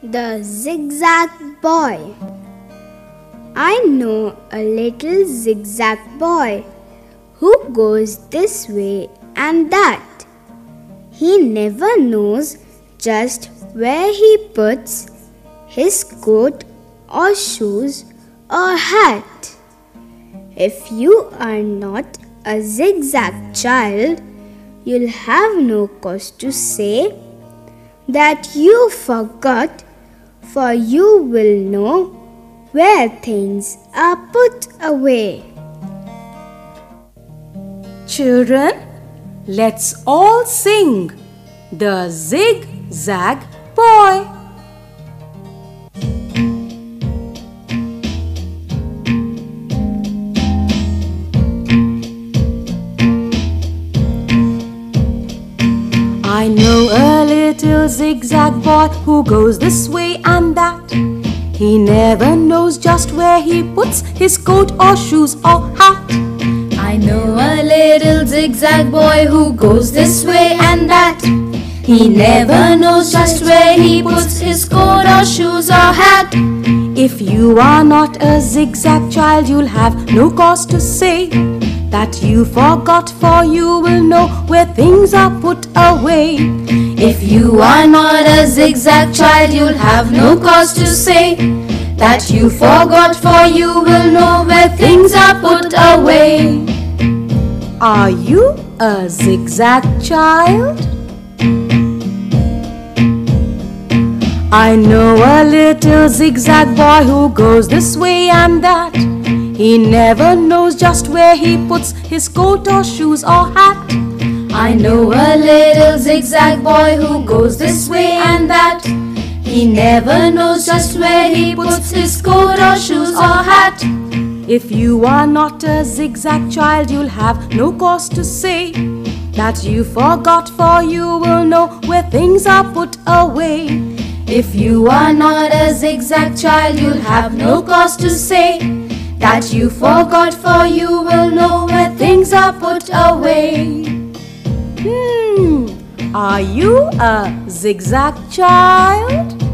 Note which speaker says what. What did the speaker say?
Speaker 1: The Zigzag Boy I know a little zigzag boy who goes this way and that. He never knows just where he puts his coat or shoes or hat. If you are not a zigzag child, you'll have no cause to say that you forgot for you will know where things are put away.
Speaker 2: Children, let's all sing the Zigzag Boy. Zigzag boy who goes this way and that. He never knows just where he puts his coat or shoes or hat.
Speaker 3: I know a little zigzag boy who goes this way and that. He never knows just where he puts his coat or shoes or hat.
Speaker 2: If you are not a zigzag child, you'll have no cause to say that you forgot, for you will know where things are put away.
Speaker 3: If you are not a zigzag child, you'll have no cause to say that you forgot, for you will know where things are put away.
Speaker 2: Are you a zigzag child? I know a little zigzag boy who goes this way and that. He never knows just where he puts his coat or shoes or hat.
Speaker 3: I know a little zigzag boy who goes this way and that. He never knows just where he puts his coat or shoes or hat.
Speaker 2: If you are not a zigzag child, you'll have no cause to say that you forgot, for you will know where things are put away.
Speaker 3: If you are not a zigzag child, you'll have no cause to say that you forgot, for you will know where things are put away.
Speaker 2: Hmm, are you a zigzag child?